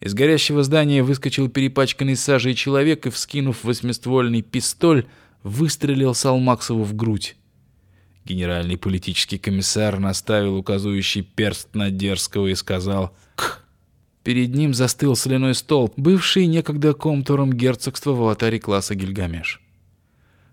Из горящего здания выскочил перепачканный сажей человек и, вскинув восьмиствольный пистоль, выстрелил Салмаксову в грудь. Генеральный политический комиссар наставил указывающий перст на Дерзкого и сказал «К». Перед ним застыл соляной столб, бывший некогда комтуром герцогства в аватаре класса Гильгамеш.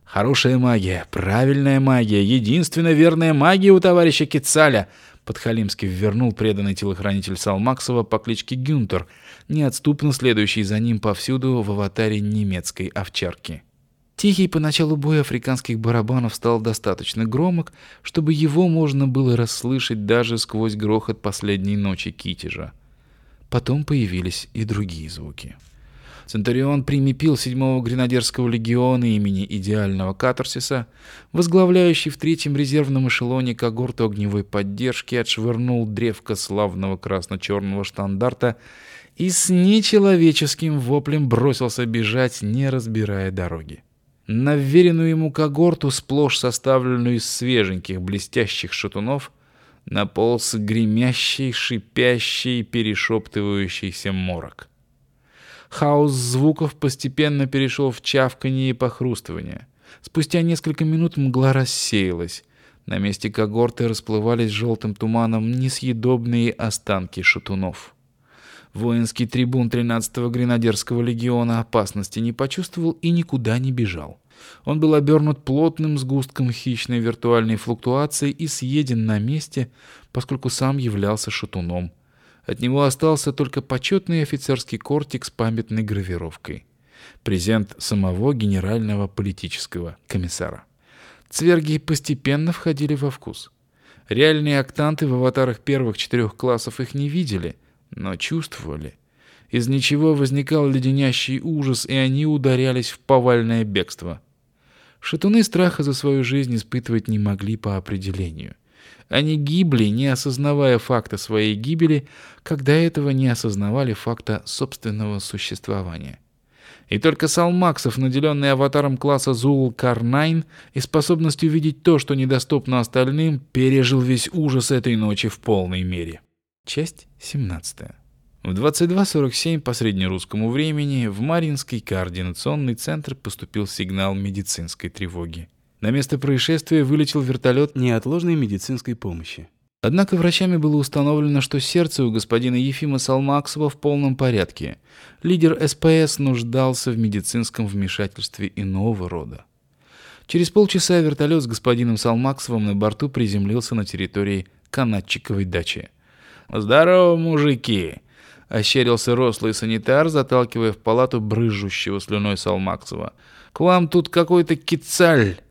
Хорошая магия, правильная магия, единственная верная магия у товарища Кицаля, подхалимски ввернул преданный телохранитель Салмаксова по кличке Гюнтер, неотступно следующий за ним повсюду в аватаре немецкой овчарки. Тихий по началу боя африканских барабанов стал достаточно громок, чтобы его можно было расслышать даже сквозь грохот последней ночи Китежа. Потом появились и другие звуки. Центурион примепил седьмого гренадерского легиона имени идеального катарсиса, возглавляющий в третьем резервном эшелоне когорту огневой поддержки, отшвырнул древко славного красно-черного штандарта и с нечеловеческим воплем бросился бежать, не разбирая дороги. На вверенную ему когорту, сплошь составленную из свеженьких блестящих шатунов, наполз гремящий, шипящий, перешептывающийся морок. Хаос звуков постепенно перешел в чавканье и похрустывание. Спустя несколько минут мгла рассеялась. На месте когорты расплывались желтым туманом несъедобные останки шатунов. Воинский трибун 13-го гренадерского легиона опасности не почувствовал и никуда не бежал. Он был обернут плотным сгустком хищной виртуальной флуктуации и съеден на месте, поскольку сам являлся шатуном. От него остался только почетный офицерский кортик с памятной гравировкой. Презент самого генерального политического комиссара. Цверги постепенно входили во вкус. Реальные октанты в аватарах первых четырех классов их не видели, но чувствовали. Из ничего возникал леденящий ужас, и они ударялись в повальное бегство. Шатуны страха за свою жизнь испытывать не могли по определению. Они гибли, не осознавая факта своей гибели, когда этого не осознавали факта собственного существования. И только Салмаксов, наделенный аватаром класса Зул Карнайн и способностью видеть то, что недоступно остальным, пережил весь ужас этой ночи в полной мере. Часть 17. В 22.47 по среднерусскому времени в Маринский координационный центр поступил сигнал медицинской тревоги. На место происшествия вылетел вертолет неотложной медицинской помощи. Однако врачами было установлено, что сердце у господина Ефима Салмаксова в полном порядке. Лидер СПС нуждался в медицинском вмешательстве иного рода. Через полчаса вертолет с господином Салмаксовым на борту приземлился на территории канатчиковой дачи. «Здорово, мужики!» — ощерился рослый санитар, заталкивая в палату брызжущего слюной Салмаксова. «К вам тут какой-то кицаль!»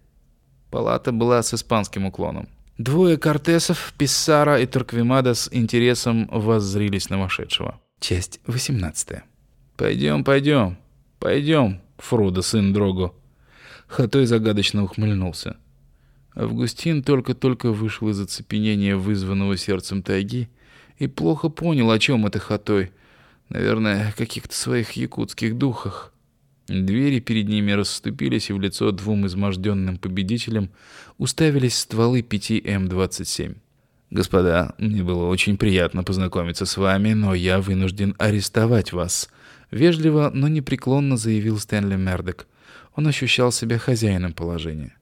Палата была с испанским уклоном. Двое кортесов, Писсара и Турквемада с интересом воззрились на вошедшего. Часть 18. «Пойдем, пойдем, пойдем, Фруда, сын Дрого». Хатой загадочно ухмыльнулся. Августин только-только вышел из оцепенения, вызванного сердцем тайги, и плохо понял, о чем это Хатой. Наверное, о каких-то своих якутских духах. Двери перед ними расступились, и в лицо двум изможденным победителям уставились стволы 5 М-27. «Господа, мне было очень приятно познакомиться с вами, но я вынужден арестовать вас», — вежливо, но непреклонно заявил Стэнли Мердок. Он ощущал себя хозяином положения.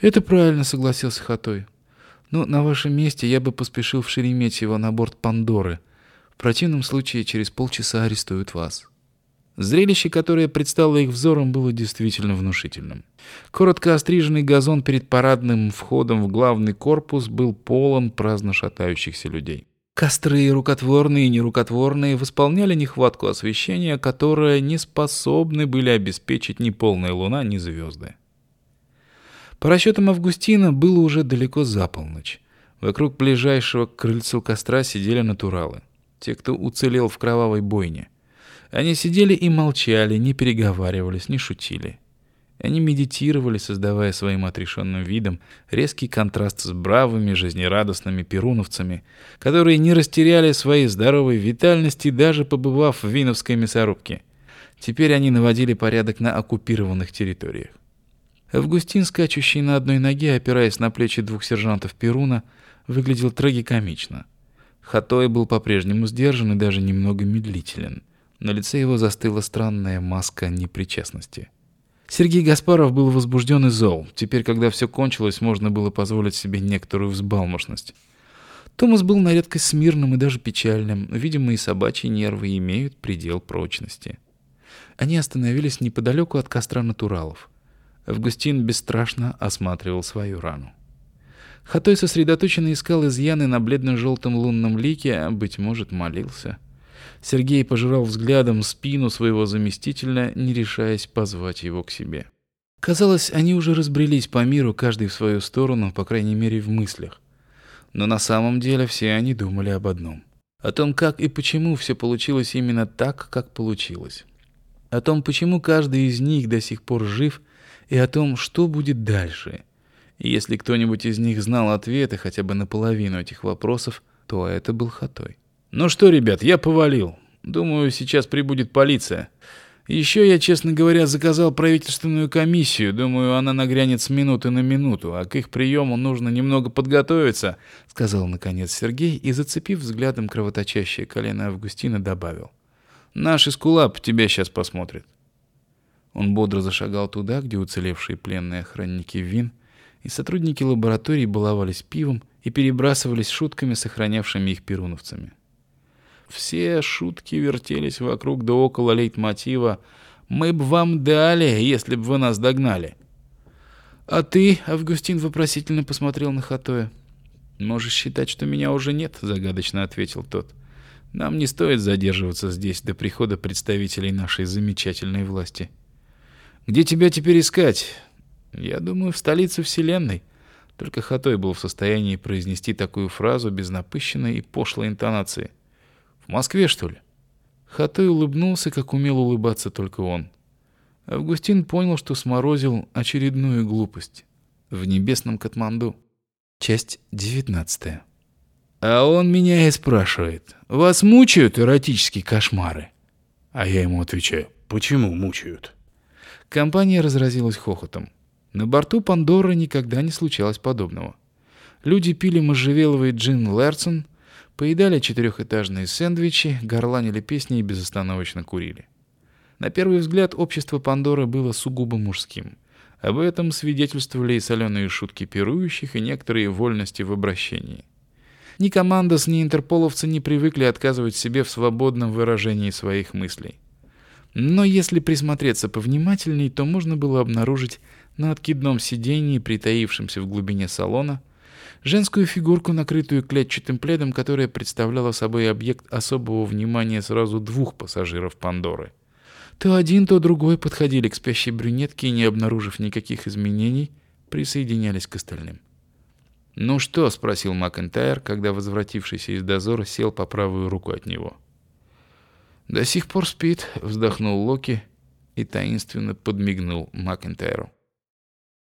«Это правильно», — согласился Хатой. «Но на вашем месте я бы поспешил в Шереметьево на борт Пандоры. В противном случае через полчаса арестуют вас». Зрелище, которое предстало их взором, было действительно внушительным. Коротко остриженный газон перед парадным входом в главный корпус был полон праздно шатающихся людей. Костры, рукотворные и нерукотворные, восполняли нехватку освещения, которое не способны были обеспечить ни полная луна, ни звезды. По расчетам Августина было уже далеко за полночь. Вокруг ближайшего к крыльцу костра сидели натуралы. Те, кто уцелел в кровавой бойне. Они сидели и молчали, не переговаривались, не шутили. Они медитировали, создавая своим отрешенным видом резкий контраст с бравыми, жизнерадостными перуновцами, которые не растеряли своей здоровой витальности, даже побывав в Виновской мясорубке. Теперь они наводили порядок на оккупированных территориях. Августин, скачущий на одной ноге, опираясь на плечи двух сержантов Перуна, выглядел трагикомично. Хатой был по-прежнему сдержан и даже немного медлителен — На лице его застыла странная маска непричастности. Сергей Гаспаров был возбужден и зол. Теперь, когда все кончилось, можно было позволить себе некоторую взбалмошность. Томас был на редкость смирным и даже печальным. Видимо, и собачьи нервы имеют предел прочности. Они остановились неподалеку от костра натуралов. Августин бесстрашно осматривал свою рану. Хатой сосредоточенно искал изъяны на бледно-желтом лунном лике, а, быть может, молился. Сергей пожирал взглядом спину своего заместителя, не решаясь позвать его к себе. Казалось, они уже разбрелись по миру, каждый в свою сторону, по крайней мере, в мыслях. Но на самом деле все они думали об одном. О том, как и почему все получилось именно так, как получилось. О том, почему каждый из них до сих пор жив, и о том, что будет дальше – и если кто-нибудь из них знал ответы хотя бы на половину этих вопросов, то это был Хатой. «Ну что, ребят, я повалил. Думаю, сейчас прибудет полиция. Еще я, честно говоря, заказал правительственную комиссию. Думаю, она нагрянет с минуты на минуту, а к их приему нужно немного подготовиться», — сказал наконец Сергей и, зацепив взглядом кровоточащее колено Августина, добавил. «Наш Искулап тебя сейчас посмотрит». Он бодро зашагал туда, где уцелевшие пленные охранники Вин — и сотрудники лаборатории баловались пивом и перебрасывались шутками, сохранявшими их перуновцами. Все шутки вертелись вокруг да около лейтмотива «Мы б вам дали, если б вы нас догнали». «А ты?» — Августин вопросительно посмотрел на Хатоя. «Можешь считать, что меня уже нет», — загадочно ответил тот. «Нам не стоит задерживаться здесь до прихода представителей нашей замечательной власти». «Где тебя теперь искать? Я думаю, в столице Вселенной. Только Хатой был в состоянии произнести такую фразу без напыщенной и пошлой интонации. В Москве, что ли? Хатой улыбнулся, как умел улыбаться только он. Августин понял, что сморозил очередную глупость. В небесном Катманду. Часть девятнадцатая. А он меня и спрашивает. Вас мучают эротические кошмары? А я ему отвечаю. Почему мучают? Компания разразилась хохотом. На борту Пандоры никогда не случалось подобного. Люди пили можжевеловый джин Лерсон, поедали четырехэтажные сэндвичи, горланили песни и безостановочно курили. На первый взгляд общество Пандоры было сугубо мужским. Об этом свидетельствовали и соленые шутки пирующих, и некоторые вольности в обращении. Ни командос, ни интерполовцы не привыкли отказывать себе в свободном выражении своих мыслей. Но если присмотреться повнимательней, то можно было обнаружить на откидном сиденье, притаившемся в глубине салона, женскую фигурку, накрытую клетчатым пледом, которая представляла собой объект особого внимания сразу двух пассажиров Пандоры. То один, то другой подходили к спящей брюнетке и, не обнаружив никаких изменений, присоединялись к остальным. «Ну что?» — спросил Макентайр, когда возвратившийся из дозора сел по правую руку от него. «До сих пор спит», — вздохнул Локи и таинственно подмигнул Макентайру.